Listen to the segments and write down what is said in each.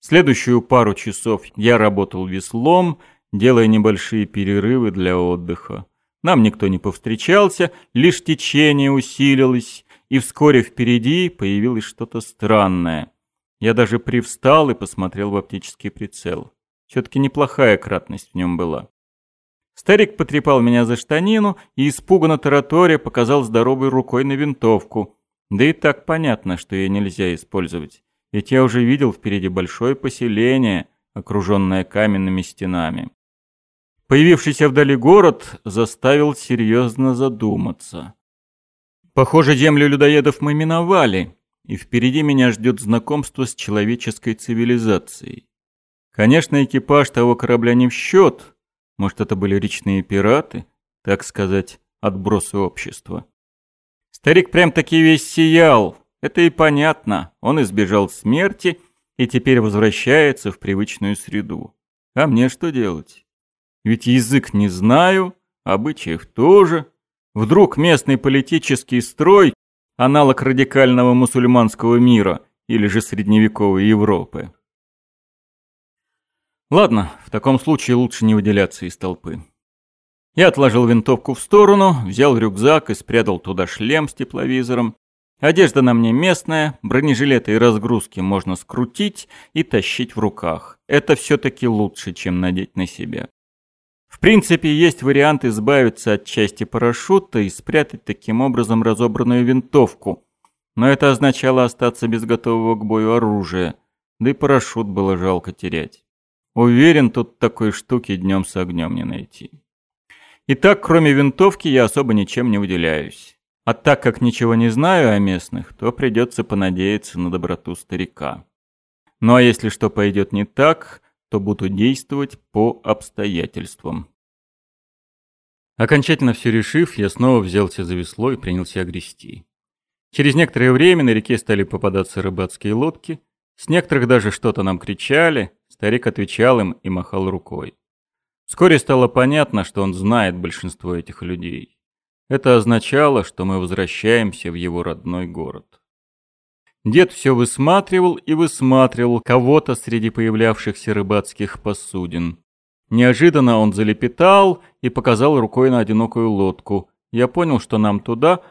Следующую пару часов я работал веслом, делая небольшие перерывы для отдыха. Нам никто не повстречался, лишь течение усилилось, и вскоре впереди появилось что-то странное. Я даже привстал и посмотрел в оптический прицел. Все-таки неплохая кратность в нем была. Старик потрепал меня за штанину и испуганно тараторя показал здоровой рукой на винтовку. Да и так понятно, что ее нельзя использовать. Ведь я уже видел впереди большое поселение, окруженное каменными стенами. Появившийся вдали город заставил серьезно задуматься. Похоже, землю людоедов мы миновали, и впереди меня ждет знакомство с человеческой цивилизацией. Конечно, экипаж того корабля не в счет. Может, это были речные пираты, так сказать, отбросы общества. Старик прям-таки весь сиял. Это и понятно. Он избежал смерти и теперь возвращается в привычную среду. А мне что делать? Ведь язык не знаю, обычаев тоже. Вдруг местный политический строй – аналог радикального мусульманского мира или же средневековой Европы. Ладно, в таком случае лучше не выделяться из толпы. Я отложил винтовку в сторону, взял рюкзак и спрятал туда шлем с тепловизором. Одежда на мне местная, бронежилеты и разгрузки можно скрутить и тащить в руках. Это все-таки лучше, чем надеть на себя. В принципе, есть вариант избавиться от части парашюта и спрятать таким образом разобранную винтовку. Но это означало остаться без готового к бою оружия, да и парашют было жалко терять. Уверен, тут такой штуки днем с огнем не найти. Итак, кроме винтовки, я особо ничем не выделяюсь. А так как ничего не знаю о местных, то придется понадеяться на доброту старика. Ну а если что пойдет не так, то буду действовать по обстоятельствам. Окончательно все решив, я снова взялся за весло и принялся грести. Через некоторое время на реке стали попадаться рыбацкие лодки, с некоторых даже что-то нам кричали, старик отвечал им и махал рукой. Вскоре стало понятно, что он знает большинство этих людей. Это означало, что мы возвращаемся в его родной город. Дед все высматривал и высматривал кого-то среди появлявшихся рыбацких посудин. Неожиданно он залепетал и показал рукой на одинокую лодку. Я понял, что нам туда,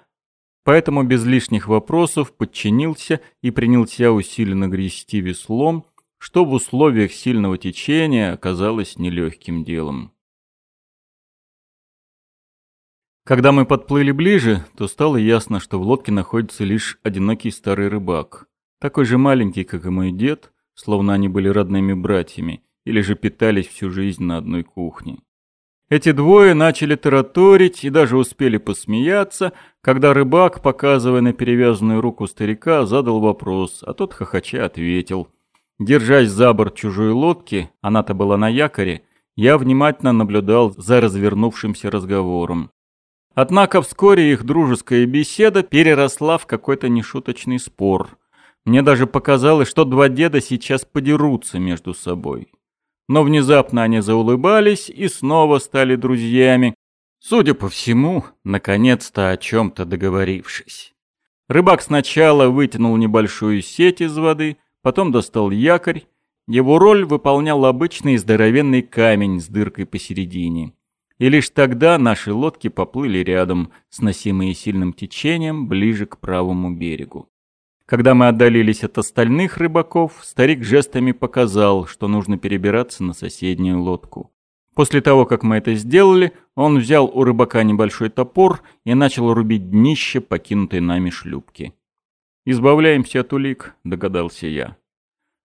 поэтому без лишних вопросов подчинился и принялся усиленно грести веслом, что в условиях сильного течения оказалось нелегким делом. Когда мы подплыли ближе, то стало ясно, что в лодке находится лишь одинокий старый рыбак. Такой же маленький, как и мой дед, словно они были родными братьями, или же питались всю жизнь на одной кухне. Эти двое начали тараторить и даже успели посмеяться, когда рыбак, показывая на перевязанную руку старика, задал вопрос, а тот хохоча ответил. Держась за борт чужой лодки, она-то была на якоре, я внимательно наблюдал за развернувшимся разговором. Однако вскоре их дружеская беседа переросла в какой-то нешуточный спор. Мне даже показалось, что два деда сейчас подерутся между собой. Но внезапно они заулыбались и снова стали друзьями. Судя по всему, наконец-то о чем-то договорившись. Рыбак сначала вытянул небольшую сеть из воды, потом достал якорь. Его роль выполнял обычный здоровенный камень с дыркой посередине и лишь тогда наши лодки поплыли рядом, сносимые сильным течением, ближе к правому берегу. Когда мы отдалились от остальных рыбаков, старик жестами показал, что нужно перебираться на соседнюю лодку. После того, как мы это сделали, он взял у рыбака небольшой топор и начал рубить днище покинутой нами шлюпки. «Избавляемся от улик», — догадался я.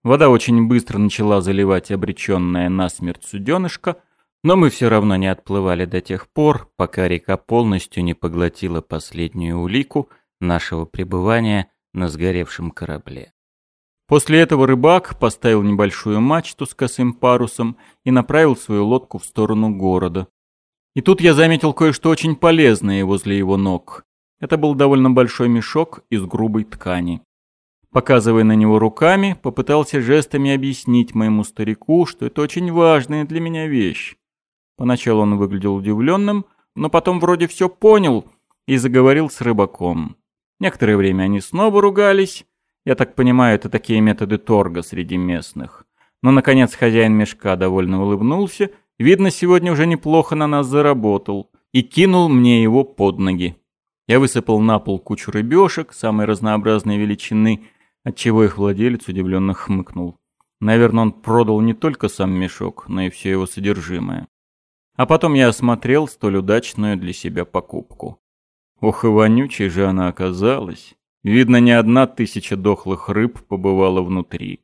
Вода очень быстро начала заливать обреченное насмерть суденышко — но мы все равно не отплывали до тех пор, пока река полностью не поглотила последнюю улику нашего пребывания на сгоревшем корабле. После этого рыбак поставил небольшую мачту с косым парусом и направил свою лодку в сторону города. И тут я заметил кое-что очень полезное возле его ног. Это был довольно большой мешок из грубой ткани. Показывая на него руками, попытался жестами объяснить моему старику, что это очень важная для меня вещь. Поначалу он выглядел удивленным, но потом вроде все понял и заговорил с рыбаком. Некоторое время они снова ругались. Я так понимаю, это такие методы торга среди местных. Но, наконец, хозяин мешка довольно улыбнулся, видно, сегодня уже неплохо на нас заработал, и кинул мне его под ноги. Я высыпал на пол кучу рыбешек самой разнообразной величины, отчего их владелец удивленно хмыкнул. Наверное, он продал не только сам мешок, но и все его содержимое. А потом я осмотрел столь удачную для себя покупку. Ох и вонючей же она оказалась. Видно, не одна тысяча дохлых рыб побывала внутри.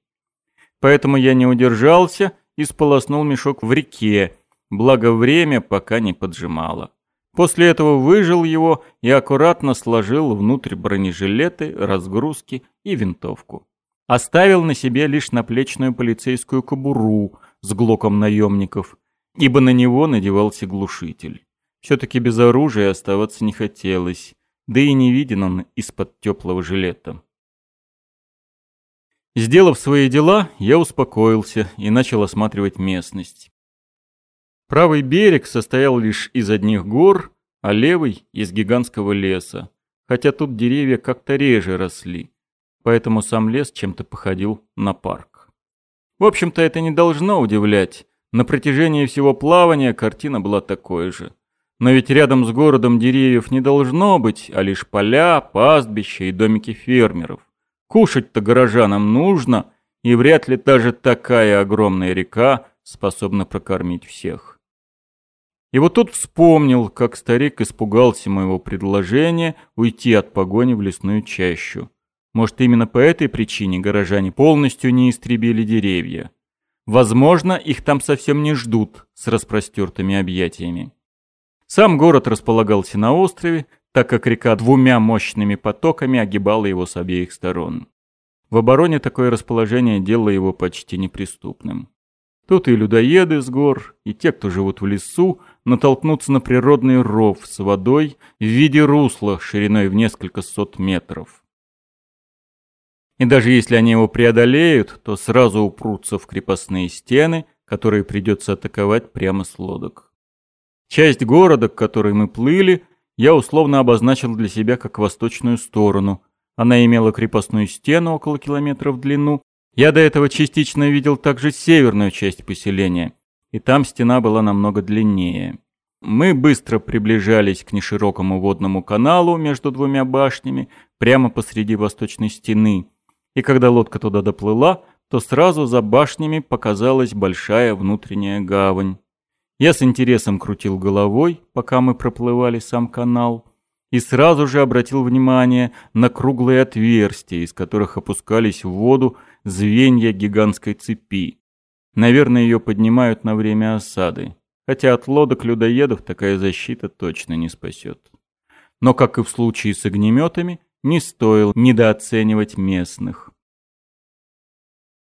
Поэтому я не удержался и сполоснул мешок в реке, благо время пока не поджимало. После этого выжил его и аккуратно сложил внутрь бронежилеты, разгрузки и винтовку. Оставил на себе лишь наплечную полицейскую кобуру с глоком наемников, ибо на него надевался глушитель. Все-таки без оружия оставаться не хотелось, да и не виден он из-под теплого жилета. Сделав свои дела, я успокоился и начал осматривать местность. Правый берег состоял лишь из одних гор, а левый — из гигантского леса, хотя тут деревья как-то реже росли, поэтому сам лес чем-то походил на парк. В общем-то, это не должно удивлять. На протяжении всего плавания картина была такой же. Но ведь рядом с городом деревьев не должно быть, а лишь поля, пастбища и домики фермеров. Кушать-то горожанам нужно, и вряд ли даже такая огромная река способна прокормить всех. И вот тут вспомнил, как старик испугался моего предложения уйти от погони в лесную чащу. Может, именно по этой причине горожане полностью не истребили деревья. Возможно, их там совсем не ждут с распростертыми объятиями. Сам город располагался на острове, так как река двумя мощными потоками огибала его с обеих сторон. В обороне такое расположение делало его почти неприступным. Тут и людоеды с гор, и те, кто живут в лесу, натолкнуться на природный ров с водой в виде русла шириной в несколько сот метров. И даже если они его преодолеют, то сразу упрутся в крепостные стены, которые придется атаковать прямо с лодок. Часть города, к которой мы плыли, я условно обозначил для себя как восточную сторону. Она имела крепостную стену около километра в длину. Я до этого частично видел также северную часть поселения, и там стена была намного длиннее. Мы быстро приближались к неширокому водному каналу между двумя башнями, прямо посреди восточной стены. И когда лодка туда доплыла, то сразу за башнями показалась большая внутренняя гавань. Я с интересом крутил головой, пока мы проплывали сам канал, и сразу же обратил внимание на круглые отверстия, из которых опускались в воду звенья гигантской цепи. Наверное, ее поднимают на время осады, хотя от лодок людоедов такая защита точно не спасет. Но, как и в случае с огнеметами, не стоило недооценивать местных.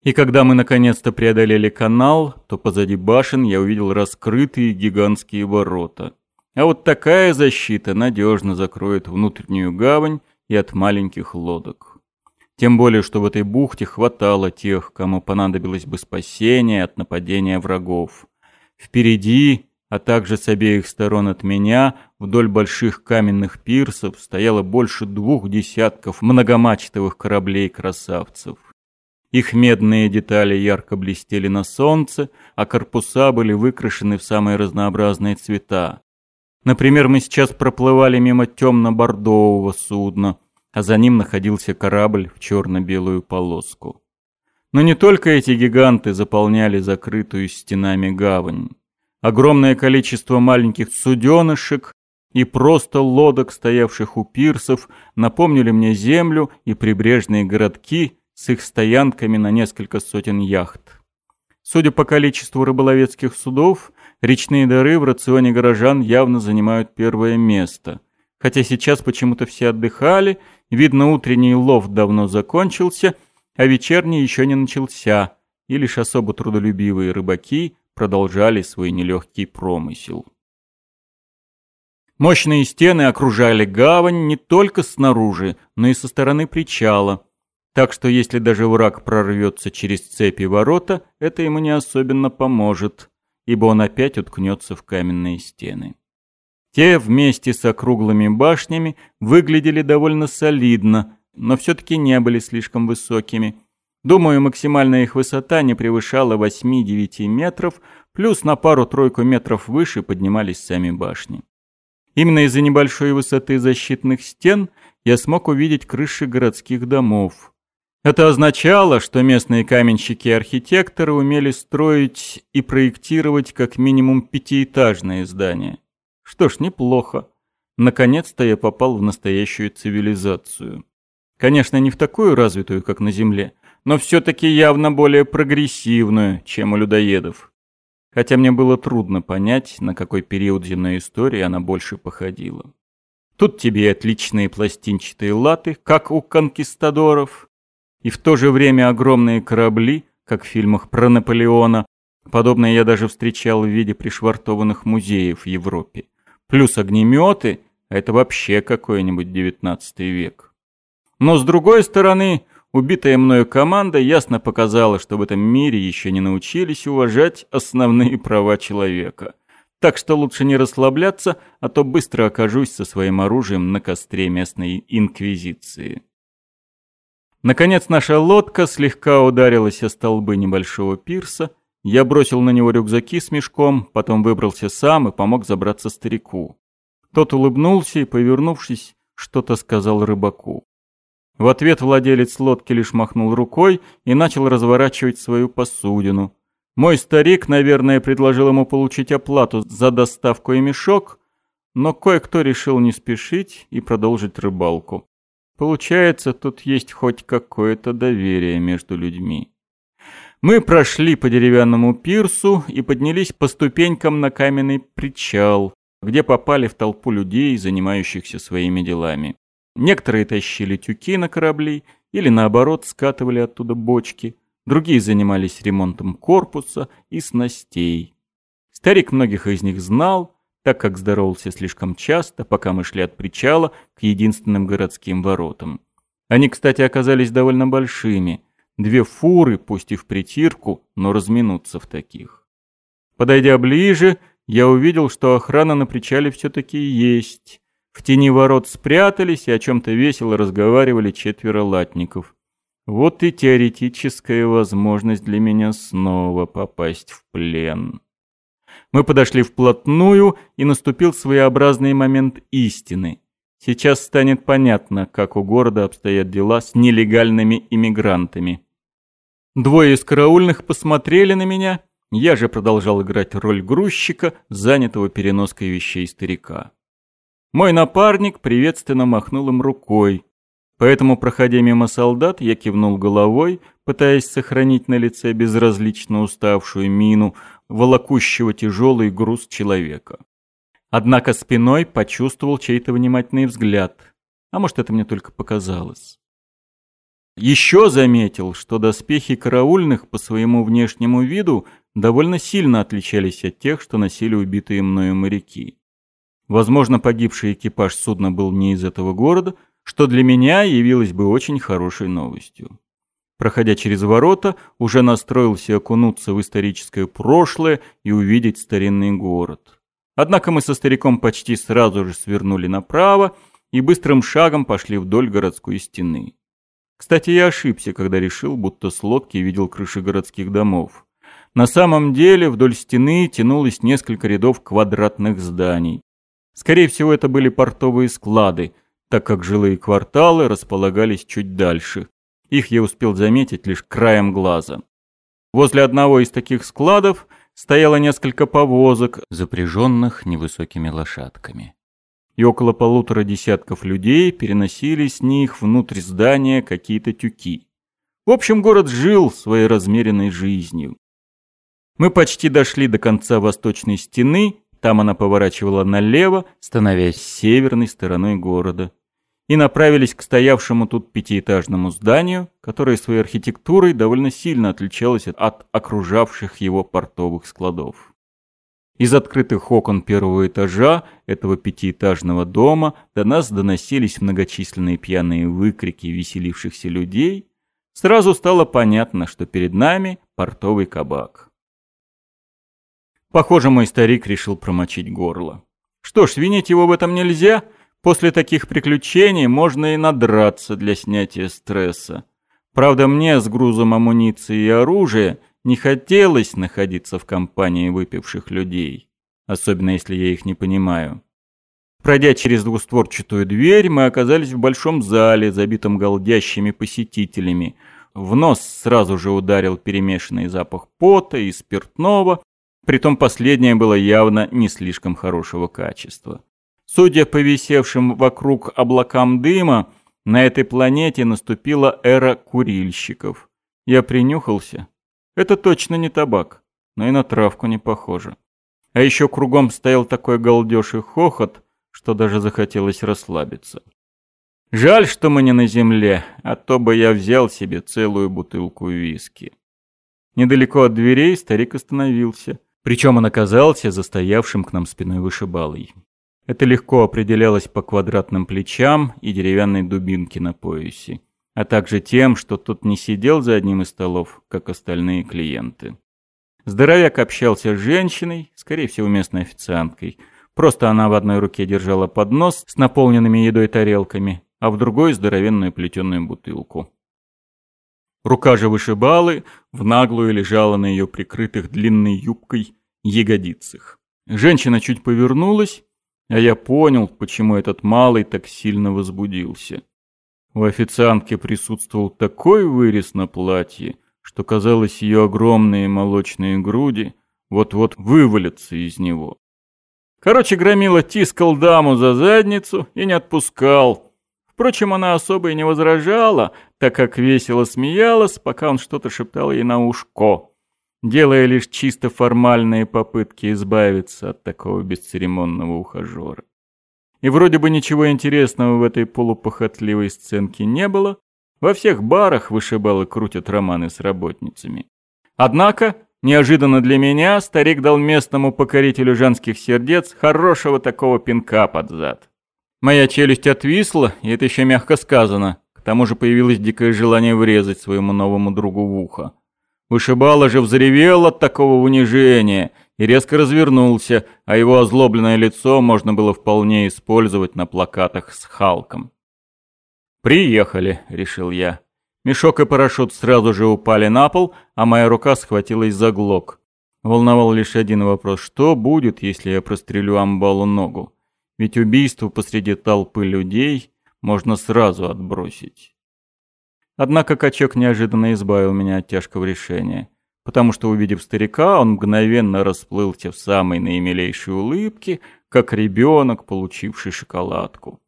И когда мы наконец-то преодолели канал, то позади башен я увидел раскрытые гигантские ворота. А вот такая защита надежно закроет внутреннюю гавань и от маленьких лодок. Тем более, что в этой бухте хватало тех, кому понадобилось бы спасение от нападения врагов. Впереди, а также с обеих сторон от меня, вдоль больших каменных пирсов стояло больше двух десятков многомачтовых кораблей-красавцев. Их медные детали ярко блестели на солнце, а корпуса были выкрашены в самые разнообразные цвета. Например, мы сейчас проплывали мимо темно-бордового судна, а за ним находился корабль в черно-белую полоску. Но не только эти гиганты заполняли закрытую стенами гавань. Огромное количество маленьких суденышек и просто лодок, стоявших у пирсов, напомнили мне землю и прибрежные городки, с их стоянками на несколько сотен яхт. Судя по количеству рыболовецких судов, речные дары в рационе горожан явно занимают первое место. Хотя сейчас почему-то все отдыхали, видно, утренний лов давно закончился, а вечерний еще не начался, и лишь особо трудолюбивые рыбаки продолжали свой нелегкий промысел. Мощные стены окружали гавань не только снаружи, но и со стороны причала, так что если даже враг прорвется через цепи ворота, это ему не особенно поможет, ибо он опять уткнется в каменные стены. Те вместе с округлыми башнями выглядели довольно солидно, но все-таки не были слишком высокими. Думаю, максимальная их высота не превышала 8-9 метров, плюс на пару-тройку метров выше поднимались сами башни. Именно из-за небольшой высоты защитных стен я смог увидеть крыши городских домов. Это означало, что местные каменщики и архитекторы умели строить и проектировать как минимум пятиэтажные здания. Что ж, неплохо. Наконец-то я попал в настоящую цивилизацию. Конечно, не в такую развитую, как на Земле, но все-таки явно более прогрессивную, чем у людоедов. Хотя мне было трудно понять, на какой период земной истории она больше походила. Тут тебе отличные пластинчатые латы, как у конкистадоров, и в то же время огромные корабли, как в фильмах про Наполеона. Подобное я даже встречал в виде пришвартованных музеев в Европе. Плюс огнеметы, это вообще какой-нибудь девятнадцатый век. Но с другой стороны, Убитая мною команда ясно показала, что в этом мире еще не научились уважать основные права человека. Так что лучше не расслабляться, а то быстро окажусь со своим оружием на костре местной инквизиции. Наконец наша лодка слегка ударилась о столбы небольшого пирса. Я бросил на него рюкзаки с мешком, потом выбрался сам и помог забраться старику. Тот улыбнулся и, повернувшись, что-то сказал рыбаку. В ответ владелец лодки лишь махнул рукой и начал разворачивать свою посудину. Мой старик, наверное, предложил ему получить оплату за доставку и мешок, но кое-кто решил не спешить и продолжить рыбалку. Получается, тут есть хоть какое-то доверие между людьми. Мы прошли по деревянному пирсу и поднялись по ступенькам на каменный причал, где попали в толпу людей, занимающихся своими делами. Некоторые тащили тюки на корабли или наоборот скатывали оттуда бочки, другие занимались ремонтом корпуса и снастей. Старик многих из них знал, так как здоровался слишком часто, пока мы шли от причала к единственным городским воротам. Они, кстати, оказались довольно большими. Две фуры, пусть и в притирку, но разминуться в таких. Подойдя ближе, я увидел, что охрана на причале все-таки есть. В тени ворот спрятались и о чем-то весело разговаривали четверо латников. Вот и теоретическая возможность для меня снова попасть в плен. Мы подошли вплотную, и наступил своеобразный момент истины. Сейчас станет понятно, как у города обстоят дела с нелегальными иммигрантами. Двое из караульных посмотрели на меня, я же продолжал играть роль грузчика, занятого переноской вещей старика. Мой напарник приветственно махнул им рукой. Поэтому, проходя мимо солдат, я кивнул головой, пытаясь сохранить на лице безразлично уставшую мину, волокущего тяжелый груз человека. Однако спиной почувствовал чей-то внимательный взгляд. А может, это мне только показалось. Еще заметил, что доспехи караульных по своему внешнему виду довольно сильно отличались от тех, что носили убитые мною моряки. Возможно, погибший экипаж судна был не из этого города, что для меня явилось бы очень хорошей новостью. Проходя через ворота, уже настроился окунуться в историческое прошлое и увидеть старинный город. Однако мы со стариком почти сразу же свернули направо и быстрым шагом пошли вдоль городской стены. Кстати, я ошибся, когда решил, будто с лодки видел крыши городских домов. На самом деле вдоль стены тянулось несколько рядов квадратных зданий. Скорее всего, это были портовые склады, так как жилые кварталы располагались чуть дальше. Их я успел заметить лишь краем глаза. Возле одного из таких складов стояло несколько повозок, запряженных невысокими лошадками. И около полутора десятков людей переносили с них внутрь здания какие-то тюки. В общем, город жил своей размеренной жизнью. Мы почти дошли до конца восточной стены там она поворачивала налево, становясь северной стороной города. И направились к стоявшему тут пятиэтажному зданию, которое своей архитектурой довольно сильно отличалось от окружавших его портовых складов. Из открытых окон первого этажа этого пятиэтажного дома до нас доносились многочисленные пьяные выкрики веселившихся людей. Сразу стало понятно, что перед нами портовый кабак. Похоже, мой старик решил промочить горло. Что ж, винить его в этом нельзя. После таких приключений можно и надраться для снятия стресса. Правда, мне с грузом амуниции и оружия не хотелось находиться в компании выпивших людей, особенно если я их не понимаю. Пройдя через двустворчатую дверь, мы оказались в большом зале, забитом голдящими посетителями. В нос сразу же ударил перемешанный запах пота и спиртного, притом последнее было явно не слишком хорошего качества. Судя по висевшим вокруг облакам дыма, на этой планете наступила эра курильщиков. Я принюхался. Это точно не табак, но и на травку не похоже. А еще кругом стоял такой галдеж и хохот, что даже захотелось расслабиться. Жаль, что мы не на земле, а то бы я взял себе целую бутылку виски. Недалеко от дверей старик остановился, причем он оказался застоявшим к нам спиной вышибалой. Это легко определялось по квадратным плечам и деревянной дубинке на поясе, а также тем, что тот не сидел за одним из столов, как остальные клиенты. Здоровяк общался с женщиной, скорее всего, местной официанткой. Просто она в одной руке держала поднос с наполненными едой тарелками, а в другой здоровенную плетеную бутылку. Рука же вышибалы в наглую лежала на ее прикрытых длинной юбкой ягодицах. Женщина чуть повернулась, а я понял, почему этот малый так сильно возбудился. У официантки присутствовал такой вырез на платье, что казалось ее огромные молочные груди вот-вот вывалятся из него. Короче, Громила тискал даму за задницу и не отпускал. Впрочем, она особо и не возражала, так как весело смеялась, пока он что-то шептал ей на ушко делая лишь чисто формальные попытки избавиться от такого бесцеремонного ухажера. И вроде бы ничего интересного в этой полупохотливой сценке не было. Во всех барах вышибалы крутят романы с работницами. Однако, неожиданно для меня, старик дал местному покорителю женских сердец хорошего такого пинка под зад. Моя челюсть отвисла, и это еще мягко сказано. К тому же появилось дикое желание врезать своему новому другу в ухо. Вышибала же взревел от такого унижения и резко развернулся, а его озлобленное лицо можно было вполне использовать на плакатах с Халком. «Приехали», — решил я. Мешок и парашют сразу же упали на пол, а моя рука схватилась за глок. Волновал лишь один вопрос, что будет, если я прострелю амбалу ногу? Ведь убийство посреди толпы людей можно сразу отбросить. Однако качок неожиданно избавил меня от тяжкого решения, потому что, увидев старика, он мгновенно расплылся в самой наимилейшей улыбке, как ребенок, получивший шоколадку.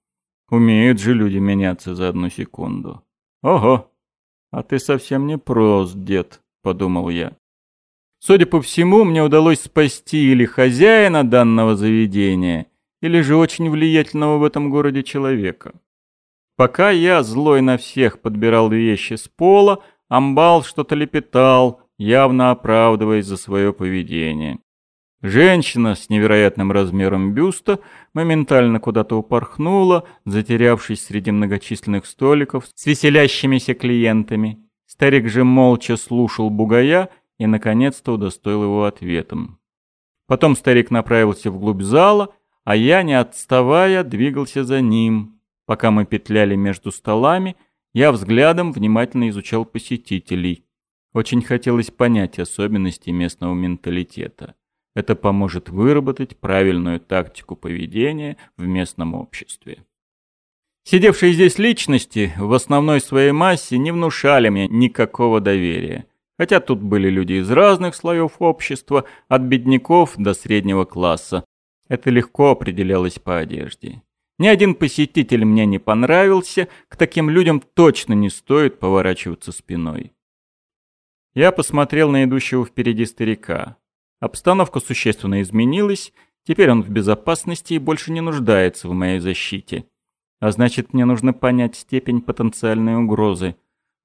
Умеют же люди меняться за одну секунду. Ого, а ты совсем не прост, дед, подумал я. Судя по всему, мне удалось спасти или хозяина данного заведения, или же очень влиятельного в этом городе человека. Пока я, злой на всех, подбирал вещи с пола, амбал что-то лепетал, явно оправдываясь за свое поведение. Женщина с невероятным размером бюста моментально куда-то упорхнула, затерявшись среди многочисленных столиков с веселящимися клиентами. Старик же молча слушал бугая и, наконец-то, удостоил его ответом. Потом старик направился вглубь зала, а я, не отставая, двигался за ним. Пока мы петляли между столами, я взглядом внимательно изучал посетителей. Очень хотелось понять особенности местного менталитета. Это поможет выработать правильную тактику поведения в местном обществе. Сидевшие здесь личности в основной своей массе не внушали мне никакого доверия. Хотя тут были люди из разных слоев общества, от бедняков до среднего класса. Это легко определялось по одежде. Ни один посетитель мне не понравился, к таким людям точно не стоит поворачиваться спиной. Я посмотрел на идущего впереди старика. Обстановка существенно изменилась, теперь он в безопасности и больше не нуждается в моей защите. А значит, мне нужно понять степень потенциальной угрозы.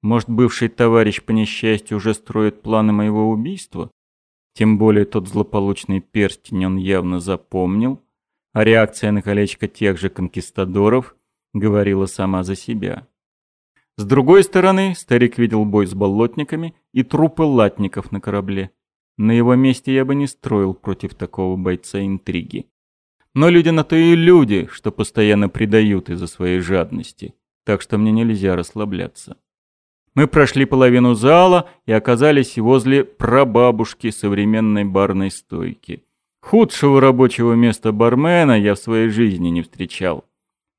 Может, бывший товарищ по несчастью уже строит планы моего убийства? Тем более тот злополучный перстень он явно запомнил а реакция на колечко тех же конкистадоров говорила сама за себя. С другой стороны, старик видел бой с болотниками и трупы латников на корабле. На его месте я бы не строил против такого бойца интриги. Но люди на то и люди, что постоянно предают из-за своей жадности, так что мне нельзя расслабляться. Мы прошли половину зала и оказались возле прабабушки современной барной стойки. Худшего рабочего места бармена я в своей жизни не встречал.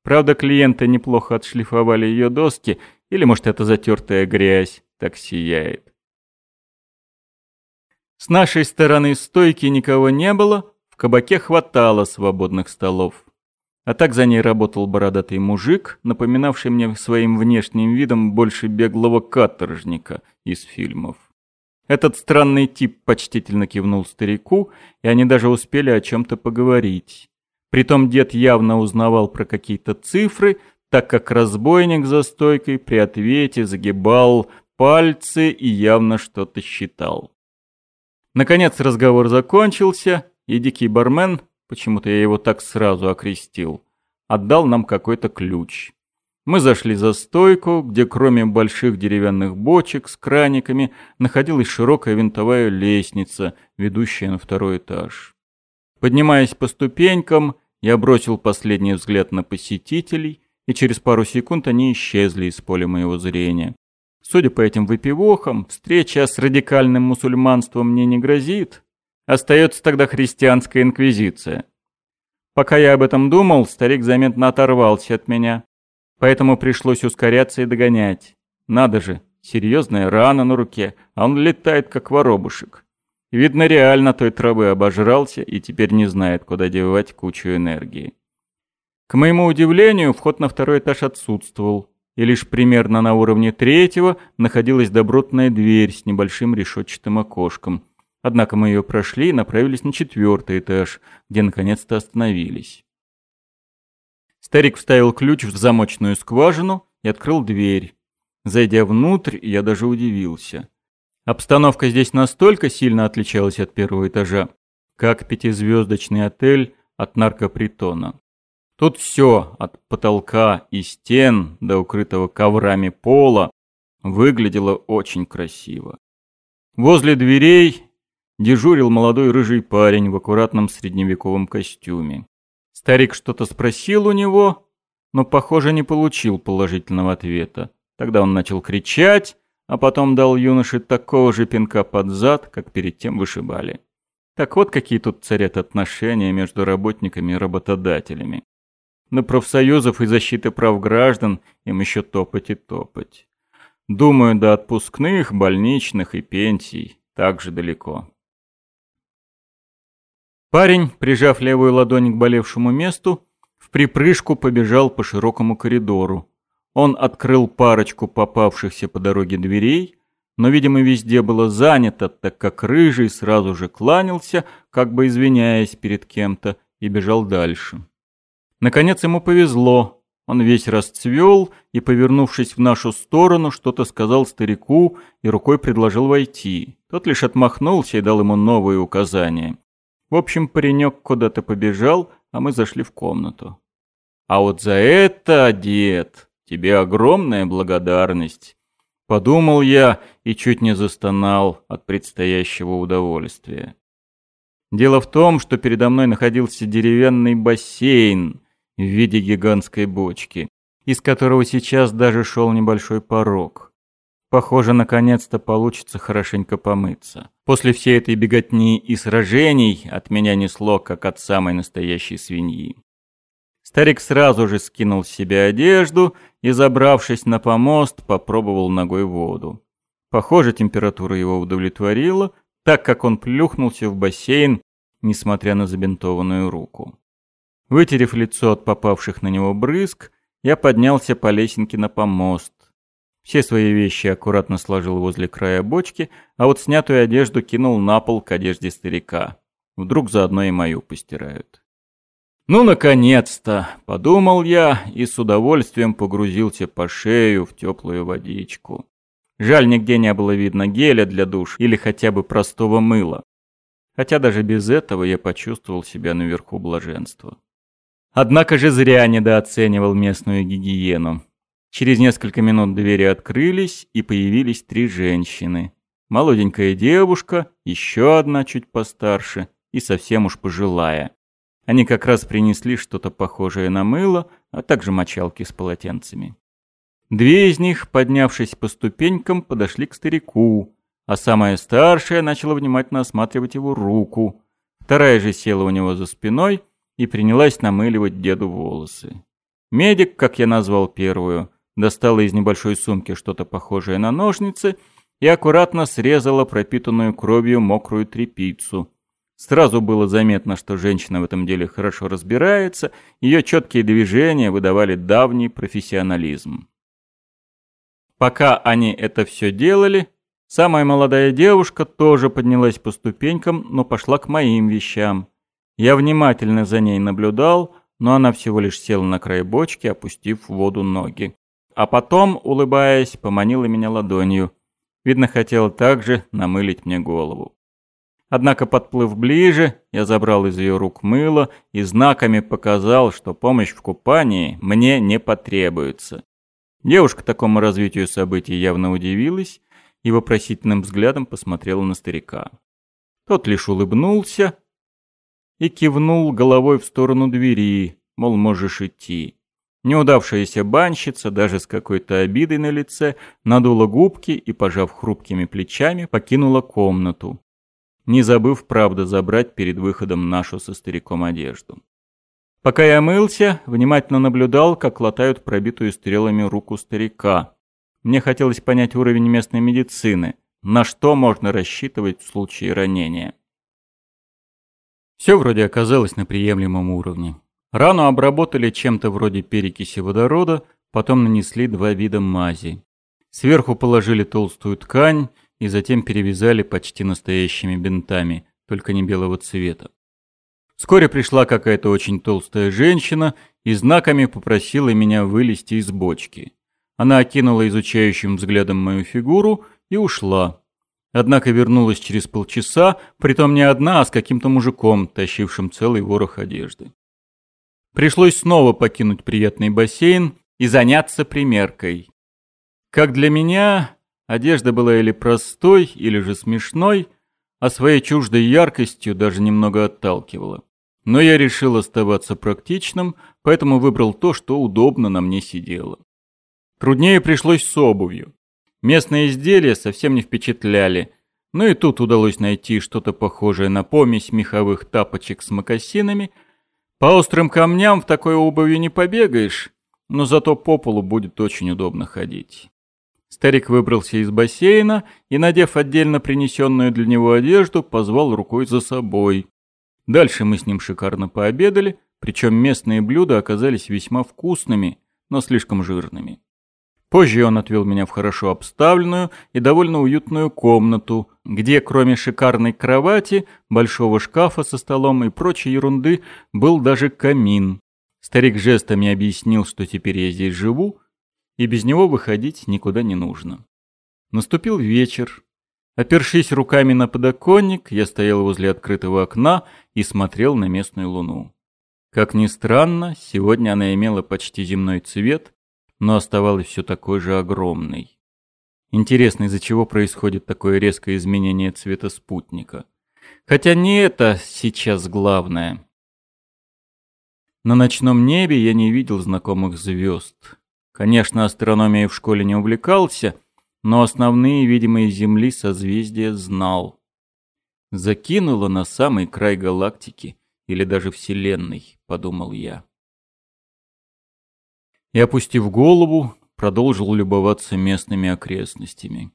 Правда, клиенты неплохо отшлифовали ее доски, или, может, это затертая грязь так сияет. С нашей стороны стойки никого не было, в кабаке хватало свободных столов. А так за ней работал бородатый мужик, напоминавший мне своим внешним видом больше беглого каторжника из фильмов. Этот странный тип почтительно кивнул старику, и они даже успели о чем-то поговорить. Притом дед явно узнавал про какие-то цифры, так как разбойник за стойкой при ответе загибал пальцы и явно что-то считал. Наконец разговор закончился, и дикий бармен, почему-то я его так сразу окрестил, отдал нам какой-то ключ. Мы зашли за стойку, где кроме больших деревянных бочек с краниками находилась широкая винтовая лестница, ведущая на второй этаж. Поднимаясь по ступенькам, я бросил последний взгляд на посетителей, и через пару секунд они исчезли из поля моего зрения. Судя по этим выпивохам, встреча с радикальным мусульманством мне не грозит. Остается тогда христианская инквизиция. Пока я об этом думал, старик заметно оторвался от меня. Поэтому пришлось ускоряться и догонять. Надо же, серьезная рана на руке, а он летает как воробушек. Видно, реально той травы обожрался и теперь не знает, куда девать кучу энергии. К моему удивлению, вход на второй этаж отсутствовал, и лишь примерно на уровне третьего находилась добротная дверь с небольшим решетчатым окошком. Однако мы ее прошли и направились на четвертый этаж, где наконец-то остановились. Старик вставил ключ в замочную скважину и открыл дверь. Зайдя внутрь, я даже удивился. Обстановка здесь настолько сильно отличалась от первого этажа, как пятизвездочный отель от наркопритона. Тут все, от потолка и стен до укрытого коврами пола, выглядело очень красиво. Возле дверей дежурил молодой рыжий парень в аккуратном средневековом костюме. Старик что-то спросил у него, но, похоже, не получил положительного ответа. Тогда он начал кричать, а потом дал юноше такого же пинка под зад, как перед тем вышибали. Так вот какие тут царят отношения между работниками и работодателями. На профсоюзов и защиты прав граждан им еще топать и топать. Думаю, до отпускных, больничных и пенсий так же далеко. Парень, прижав левую ладонь к болевшему месту, в припрыжку побежал по широкому коридору. Он открыл парочку попавшихся по дороге дверей, но, видимо, везде было занято, так как Рыжий сразу же кланялся, как бы извиняясь перед кем-то, и бежал дальше. Наконец ему повезло. Он весь расцвел и, повернувшись в нашу сторону, что-то сказал старику и рукой предложил войти. Тот лишь отмахнулся и дал ему новые указания. В общем, паренек куда-то побежал, а мы зашли в комнату. А вот за это, дед, тебе огромная благодарность. Подумал я и чуть не застонал от предстоящего удовольствия. Дело в том, что передо мной находился деревянный бассейн в виде гигантской бочки, из которого сейчас даже шел небольшой порог. Похоже, наконец-то получится хорошенько помыться. После всей этой беготни и сражений от меня несло, как от самой настоящей свиньи. Старик сразу же скинул с себя одежду и, забравшись на помост, попробовал ногой воду. Похоже, температура его удовлетворила, так как он плюхнулся в бассейн, несмотря на забинтованную руку. Вытерев лицо от попавших на него брызг, я поднялся по лесенке на помост, все свои вещи аккуратно сложил возле края бочки, а вот снятую одежду кинул на пол к одежде старика. Вдруг заодно и мою постирают. «Ну, наконец-то!» — подумал я и с удовольствием погрузился по шею в теплую водичку. Жаль, нигде не было видно геля для душ или хотя бы простого мыла. Хотя даже без этого я почувствовал себя наверху блаженства. Однако же зря недооценивал местную гигиену. Через несколько минут двери открылись, и появились три женщины. Молоденькая девушка, еще одна чуть постарше и совсем уж пожилая. Они как раз принесли что-то похожее на мыло, а также мочалки с полотенцами. Две из них, поднявшись по ступенькам, подошли к старику, а самая старшая начала внимательно осматривать его руку. Вторая же села у него за спиной и принялась намыливать деду волосы. Медик, как я назвал первую, достала из небольшой сумки что-то похожее на ножницы и аккуратно срезала пропитанную кровью мокрую тряпицу. Сразу было заметно, что женщина в этом деле хорошо разбирается, ее четкие движения выдавали давний профессионализм. Пока они это все делали, самая молодая девушка тоже поднялась по ступенькам, но пошла к моим вещам. Я внимательно за ней наблюдал, но она всего лишь села на край бочки, опустив в воду ноги. А потом, улыбаясь, поманила меня ладонью. Видно, хотела также намылить мне голову. Однако, подплыв ближе, я забрал из ее рук мыло и знаками показал, что помощь в купании мне не потребуется. Девушка такому развитию событий явно удивилась и вопросительным взглядом посмотрела на старика. Тот лишь улыбнулся и кивнул головой в сторону двери, мол, можешь идти. Неудавшаяся банщица, даже с какой-то обидой на лице, надула губки и, пожав хрупкими плечами, покинула комнату не забыв, правда, забрать перед выходом нашу со стариком одежду. Пока я мылся, внимательно наблюдал, как латают пробитую стрелами руку старика. Мне хотелось понять уровень местной медицины, на что можно рассчитывать в случае ранения. Все вроде оказалось на приемлемом уровне. Рану обработали чем-то вроде перекиси водорода, потом нанесли два вида мази. Сверху положили толстую ткань и затем перевязали почти настоящими бинтами, только не белого цвета. Вскоре пришла какая-то очень толстая женщина и знаками попросила меня вылезти из бочки. Она окинула изучающим взглядом мою фигуру и ушла. Однако вернулась через полчаса, притом не одна, а с каким-то мужиком, тащившим целый ворох одежды. Пришлось снова покинуть приятный бассейн и заняться примеркой. Как для меня, Одежда была или простой, или же смешной, а своей чуждой яркостью даже немного отталкивала. Но я решил оставаться практичным, поэтому выбрал то, что удобно на мне сидело. Труднее пришлось с обувью. Местные изделия совсем не впечатляли, но и тут удалось найти что-то похожее на помесь меховых тапочек с мокасинами. По острым камням в такой обуви не побегаешь, но зато по полу будет очень удобно ходить. Старик выбрался из бассейна и, надев отдельно принесенную для него одежду, позвал рукой за собой. Дальше мы с ним шикарно пообедали, причем местные блюда оказались весьма вкусными, но слишком жирными. Позже он отвел меня в хорошо обставленную и довольно уютную комнату, где кроме шикарной кровати, большого шкафа со столом и прочей ерунды был даже камин. Старик жестами объяснил, что теперь я здесь живу, и без него выходить никуда не нужно. Наступил вечер. Опершись руками на подоконник, я стоял возле открытого окна и смотрел на местную луну. Как ни странно, сегодня она имела почти земной цвет, но оставалась все такой же огромной. Интересно, из-за чего происходит такое резкое изменение цвета спутника. Хотя не это сейчас главное. На ночном небе я не видел знакомых звезд. Конечно, астрономией в школе не увлекался, но основные видимые Земли созвездия знал. Закинуло на самый край галактики или даже Вселенной, подумал я. И опустив голову, продолжил любоваться местными окрестностями.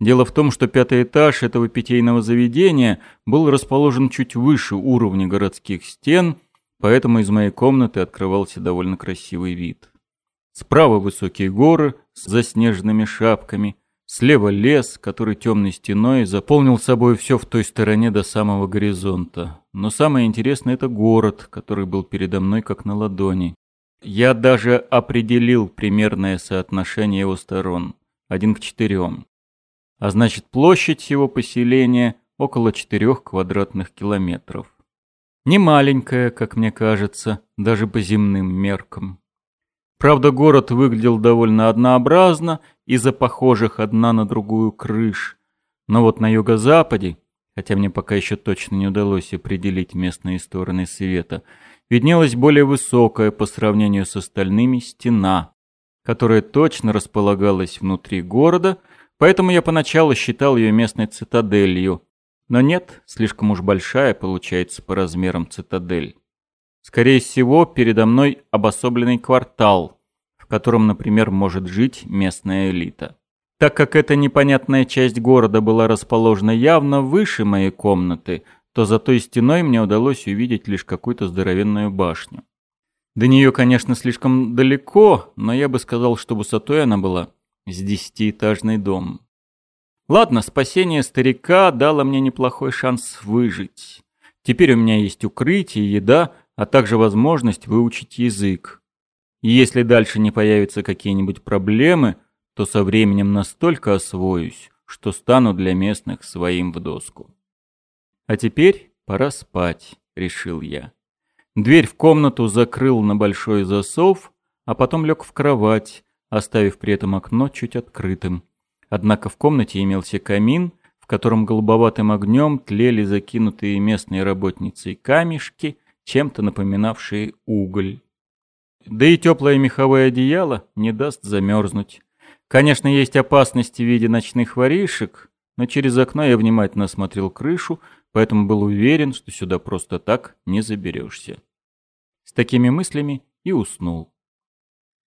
Дело в том, что пятый этаж этого питейного заведения был расположен чуть выше уровня городских стен, поэтому из моей комнаты открывался довольно красивый вид. Справа высокие горы с заснеженными шапками, слева лес, который темной стеной заполнил собой все в той стороне до самого горизонта. Но самое интересное — это город, который был передо мной как на ладони. Я даже определил примерное соотношение его сторон — один к четырем. А значит, площадь его поселения — около четырех квадратных километров. Не маленькая, как мне кажется, даже по земным меркам. Правда, город выглядел довольно однообразно из-за похожих одна на другую крыш. Но вот на юго-западе, хотя мне пока еще точно не удалось определить местные стороны света, виднелась более высокая по сравнению с остальными стена. которая точно располагалась внутри города, поэтому я поначалу считал ее местной цитаделью. Но нет, слишком уж большая получается по размерам цитадель. Скорее всего, передо мной обособленный квартал, в котором, например, может жить местная элита. Так как эта непонятная часть города была расположена явно выше моей комнаты, то за той стеной мне удалось увидеть лишь какую-то здоровенную башню. До нее, конечно, слишком далеко, но я бы сказал, что высотой она была с десятиэтажный дом. Ладно, спасение старика дало мне неплохой шанс выжить. Теперь у меня есть укрытие, еда, а также возможность выучить язык. И если дальше не появятся какие-нибудь проблемы, то со временем настолько освоюсь, что стану для местных своим в доску. А теперь пора спать, решил я. Дверь в комнату закрыл на большой засов, а потом лег в кровать, оставив при этом окно чуть открытым. Однако в комнате имелся камин, в котором голубоватым огнем тлели закинутые местной работницей камешки, чем-то напоминавшие уголь. Да и теплое меховое одеяло не даст замерзнуть. Конечно, есть опасности в виде ночных воришек, но через окно я внимательно смотрел крышу, поэтому был уверен, что сюда просто так не заберешься. С такими мыслями и уснул.